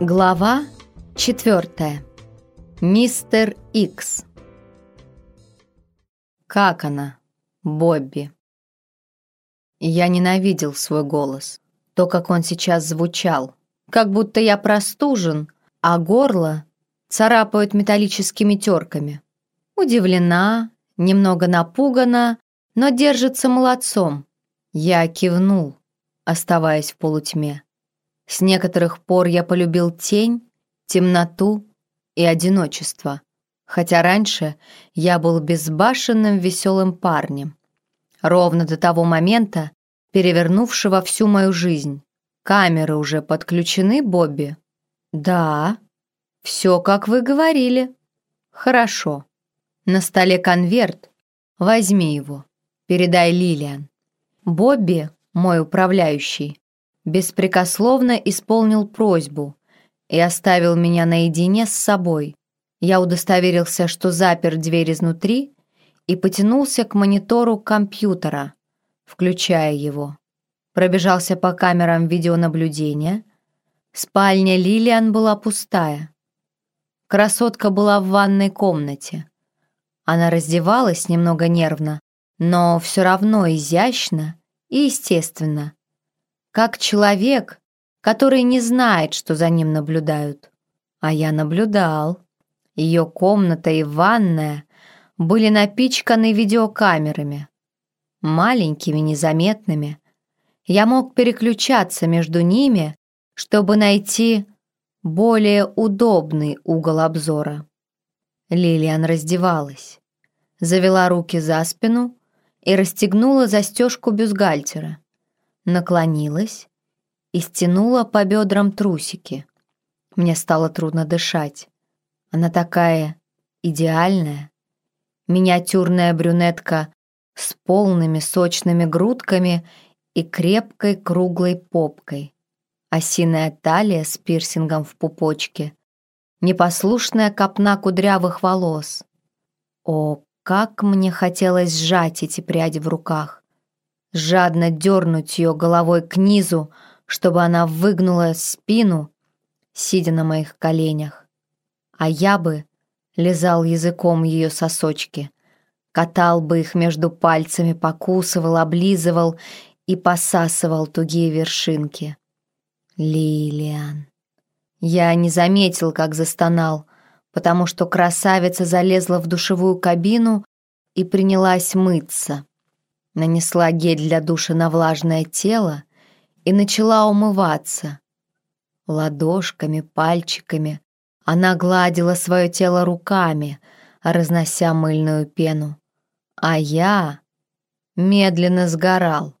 Глава четвертая. Мистер Икс. Как она, Бобби? Я ненавидел свой голос. То, как он сейчас звучал. Как будто я простужен, а горло царапают металлическими терками. Удивлена, немного напугана, но держится молодцом. Я кивнул, оставаясь в полутьме. С некоторых пор я полюбил тень, темноту и одиночество, хотя раньше я был безбашенным веселым парнем. Ровно до того момента, перевернувшего всю мою жизнь. Камеры уже подключены, Бобби? Да. Все, как вы говорили. Хорошо. На столе конверт. Возьми его. Передай Лилиан. Бобби, мой управляющий, беспрекословно исполнил просьбу и оставил меня наедине с собой. Я удостоверился, что запер дверь изнутри и потянулся к монитору компьютера, включая его. Пробежался по камерам видеонаблюдения. Спальня Лилиан была пустая. Красотка была в ванной комнате. Она раздевалась немного нервно, но все равно изящно и естественно, как человек, который не знает, что за ним наблюдают. А я наблюдал. Ее комната и ванная были напичканы видеокамерами. Маленькими, незаметными. Я мог переключаться между ними, чтобы найти более удобный угол обзора. Лилиан раздевалась, завела руки за спину и расстегнула застежку бюстгальтера, наклонилась и стянула по бедрам трусики. Мне стало трудно дышать. Она такая идеальная, миниатюрная брюнетка с полными сочными грудками и крепкой круглой попкой, осиная талия с пирсингом в пупочке, непослушная копна кудрявых волос. О, как мне хотелось сжать эти пряди в руках, жадно дернуть ее головой к низу, чтобы она выгнула спину, сидя на моих коленях. А я бы лизал языком ее сосочки, катал бы их между пальцами, покусывал, облизывал и посасывал тугие вершинки. Лилиан. Я не заметил, как застонал, потому что красавица залезла в душевую кабину и принялась мыться. Нанесла гель для душа на влажное тело и начала умываться. Ладошками, пальчиками она гладила свое тело руками, разнося мыльную пену. А я медленно сгорал.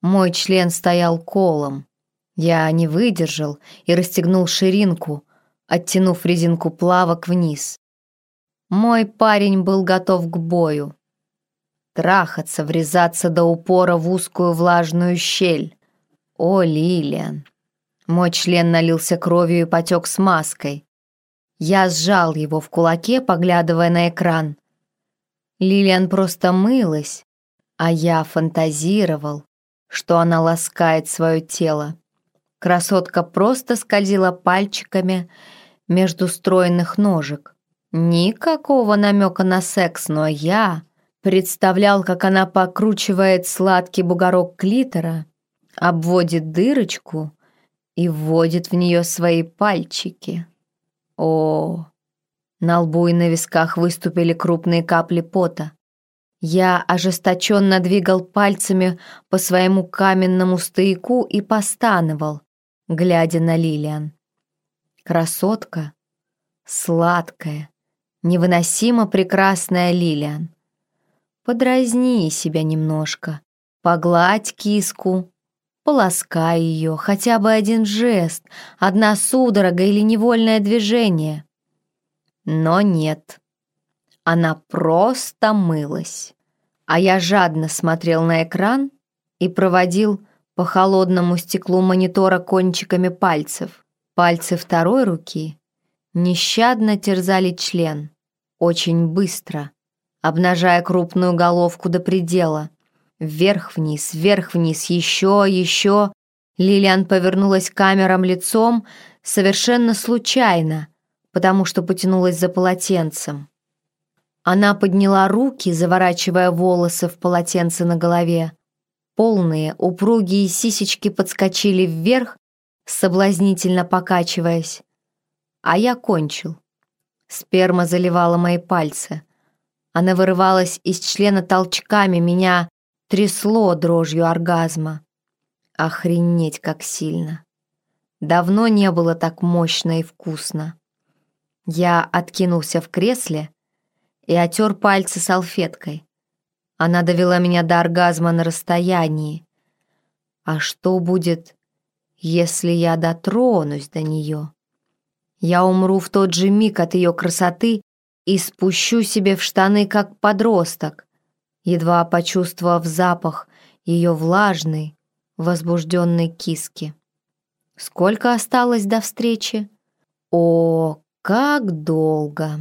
Мой член стоял колом. Я не выдержал и расстегнул ширинку, оттянув резинку плавок вниз. Мой парень был готов к бою. Трахаться, врезаться до упора в узкую влажную щель. О, Лилиан! Мой член налился кровью и потек смазкой. Я сжал его в кулаке, поглядывая на экран. Лилиан просто мылась, а я фантазировал, что она ласкает свое тело. Красотка просто скользила пальчиками между стройных ножек. Никакого намека на секс, но я представлял, как она покручивает сладкий бугорок клитора, обводит дырочку и вводит в нее свои пальчики. О, на лбу и на висках выступили крупные капли пота. Я ожесточенно двигал пальцами по своему каменному стояку и постановал, глядя на Лилиан. Красотка, сладкая, невыносимо прекрасная Лилиан. Подразни себя немножко, погладь киску, полоскай ее, хотя бы один жест, одна судорога или невольное движение. Но нет, она просто мылась. А я жадно смотрел на экран и проводил по холодному стеклу монитора кончиками пальцев. Пальцы второй руки нещадно терзали член, очень быстро, обнажая крупную головку до предела. Вверх-вниз, вверх-вниз, еще, еще. Лилиан повернулась к камерам лицом, совершенно случайно, потому что потянулась за полотенцем. Она подняла руки, заворачивая волосы в полотенце на голове. Полные, упругие сисечки подскочили вверх, соблазнительно покачиваясь. А я кончил. Сперма заливала мои пальцы. Она вырывалась из члена толчками, меня трясло дрожью оргазма. Охренеть, как сильно. Давно не было так мощно и вкусно. Я откинулся в кресле и отер пальцы салфеткой. Она довела меня до оргазма на расстоянии. А что будет, если я дотронусь до нее? Я умру в тот же миг от ее красоты и спущу себе в штаны, как подросток, едва почувствовав запах ее влажной, возбужденной киски. Сколько осталось до встречи? О, как долго!